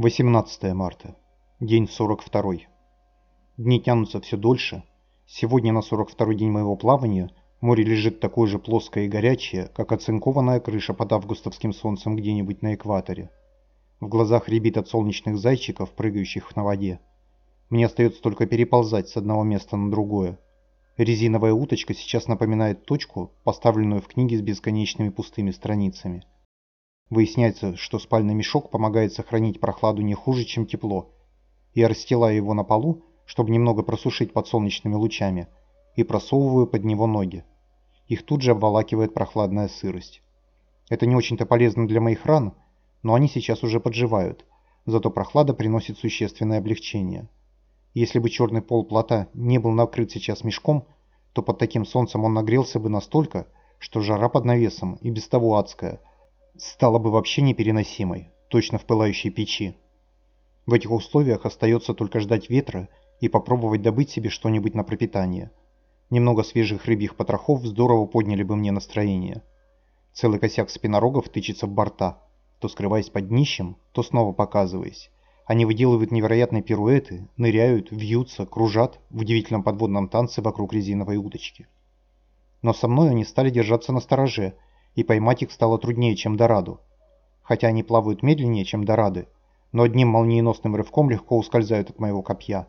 18 марта. День 42. Дни тянутся все дольше. Сегодня на 42-й день моего плавания море лежит такое же плоское и горячее, как оцинкованная крыша под августовским солнцем где-нибудь на экваторе. В глазах рябит от солнечных зайчиков, прыгающих на воде. Мне остается только переползать с одного места на другое. Резиновая уточка сейчас напоминает точку, поставленную в книге с бесконечными пустыми страницами. Выясняется, что спальный мешок помогает сохранить прохладу не хуже, чем тепло. Я расстилаю его на полу, чтобы немного просушить под солнечными лучами, и просовываю под него ноги. Их тут же обволакивает прохладная сырость. Это не очень-то полезно для моих ран, но они сейчас уже подживают, зато прохлада приносит существенное облегчение. Если бы черный пол плота не был накрыт сейчас мешком, то под таким солнцем он нагрелся бы настолько, что жара под навесом, и без того адская, стала бы вообще непереносимой, точно в пылающей печи. В этих условиях остается только ждать ветра и попробовать добыть себе что-нибудь на пропитание. Немного свежих рыбьих потрохов здорово подняли бы мне настроение. Целый косяк спинорогов тычется в борта, то скрываясь под днищем, то снова показываясь. Они выделывают невероятные пируэты, ныряют, вьются, кружат в удивительном подводном танце вокруг резиновой удочки. Но со мной они стали держаться на стороже – и поймать их стало труднее, чем дораду. Хотя они плавают медленнее, чем дорады, но одним молниеносным рывком легко ускользают от моего копья.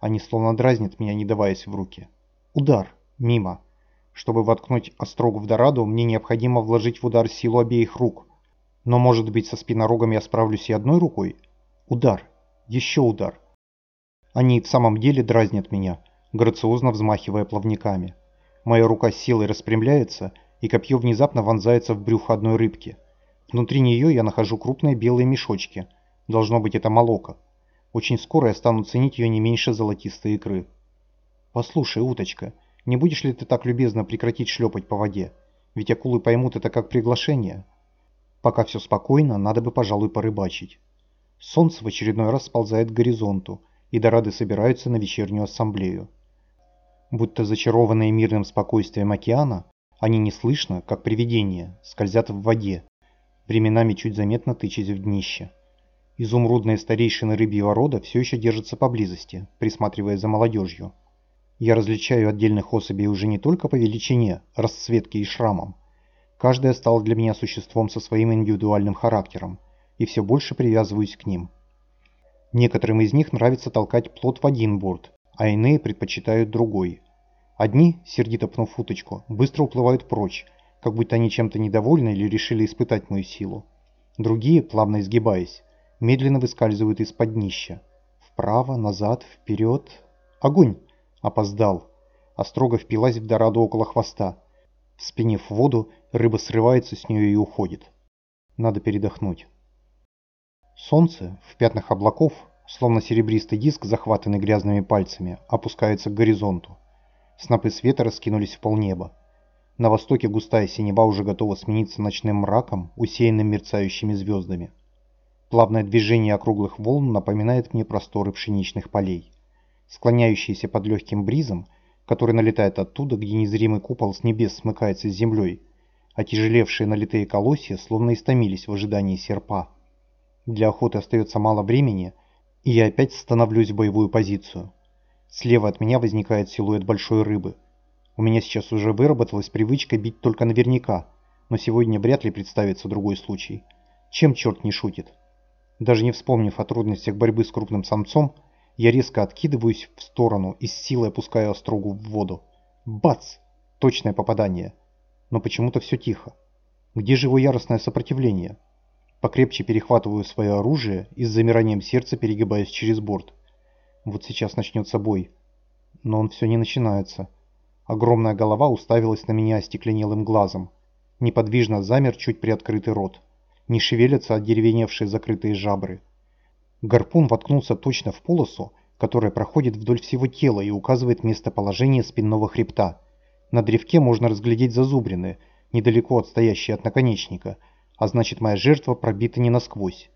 Они словно дразнят меня, не даваясь в руки. Удар. Мимо. Чтобы воткнуть острогу в дораду, мне необходимо вложить в удар силу обеих рук. Но может быть со спинорогом я справлюсь и одной рукой? Удар. Еще удар. Они в самом деле дразнят меня, грациозно взмахивая плавниками. Моя рука с силой распрямляется, и копье внезапно вонзается в брюхо одной рыбки. Внутри нее я нахожу крупные белые мешочки. Должно быть это молоко. Очень скоро я стану ценить ее не меньше золотистой икры. Послушай, уточка, не будешь ли ты так любезно прекратить шлепать по воде? Ведь акулы поймут это как приглашение. Пока все спокойно, надо бы, пожалуй, порыбачить. Солнце в очередной раз сползает к горизонту, и дорады собираются на вечернюю ассамблею. Будто зачарованные мирным спокойствием океана, они неслышно, как привидения, скользят в воде, временами чуть заметно тычась в днище. Изумрудные старейшины рыбьего рода все еще держатся поблизости, присматривая за молодежью. Я различаю отдельных особей уже не только по величине, расцветке и шрамам. Каждая стала для меня существом со своим индивидуальным характером, и все больше привязываюсь к ним. Некоторым из них нравится толкать плот в один борт, а иные предпочитают другой – Одни, сердито пнув уточку, быстро уплывают прочь, как будто они чем-то недовольны или решили испытать мою силу. Другие, плавно изгибаясь, медленно выскальзывают из-под днища. Вправо, назад, вперед. Огонь! Опоздал. Острога впилась в дораду около хвоста. Вспенив воду, рыба срывается с нее и уходит. Надо передохнуть. Солнце, в пятнах облаков, словно серебристый диск, захватанный грязными пальцами, опускается к горизонту. Снопы света раскинулись в полнеба. На востоке густая синева уже готова смениться ночным мраком, усеянным мерцающими звездами. Плавное движение округлых волн напоминает мне просторы пшеничных полей, склоняющиеся под легким бризом, который налетает оттуда, где незримый купол с небес смыкается с землей, а тяжелевшие налитые колосья словно истомились в ожидании серпа. Для охоты остается мало времени, и я опять становлюсь в боевую позицию. Слева от меня возникает силуэт большой рыбы. У меня сейчас уже выработалась привычка бить только наверняка, но сегодня вряд ли представится другой случай. Чем черт не шутит? Даже не вспомнив о трудностях борьбы с крупным самцом, я резко откидываюсь в сторону и с силой опускаю острогу в воду. Бац! Точное попадание. Но почему-то все тихо. Где же его яростное сопротивление? Покрепче перехватываю свое оружие и с замиранием сердца перегибаюсь через борт. Вот сейчас начнется бой. Но он все не начинается. Огромная голова уставилась на меня остекленелым глазом. Неподвижно замер чуть приоткрытый рот. Не шевелятся одеревеневшие закрытые жабры. Гарпун воткнулся точно в полосу, которая проходит вдоль всего тела и указывает местоположение спинного хребта. На древке можно разглядеть зазубрины, недалеко отстоящие от наконечника, а значит моя жертва пробита не насквозь.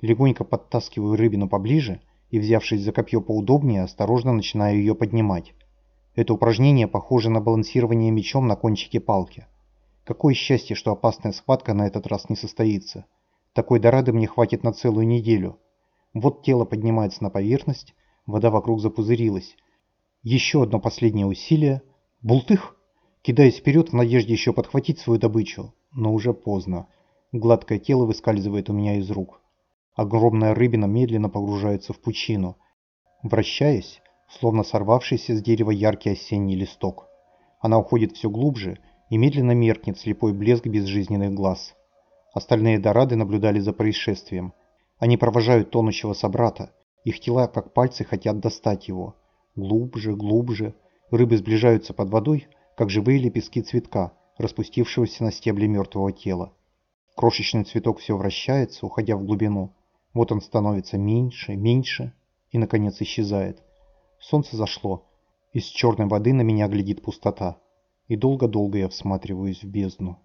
Легонько подтаскиваю рыбину поближе и, взявшись за копье поудобнее, осторожно начинаю ее поднимать. Это упражнение похоже на балансирование мечом на кончике палки. Какое счастье, что опасная схватка на этот раз не состоится. Такой дорады мне хватит на целую неделю. Вот тело поднимается на поверхность, вода вокруг запузырилась. Еще одно последнее усилие. Бултых! Кидаясь вперед в надежде еще подхватить свою добычу, но уже поздно. Гладкое тело выскальзывает у меня из рук. Огромная рыбина медленно погружается в пучину, вращаясь, словно сорвавшийся с дерева яркий осенний листок. Она уходит все глубже и медленно меркнет слепой блеск безжизненных глаз. Остальные дорады наблюдали за происшествием. Они провожают тонущего собрата. Их тела, как пальцы, хотят достать его. Глубже, глубже. Рыбы сближаются под водой, как живые лепестки цветка, распустившегося на стебле мертвого тела. Крошечный цветок все вращается, уходя в глубину. Вот он становится меньше, меньше и, наконец, исчезает. Солнце зашло. Из черной воды на меня глядит пустота. И долго-долго я всматриваюсь в бездну.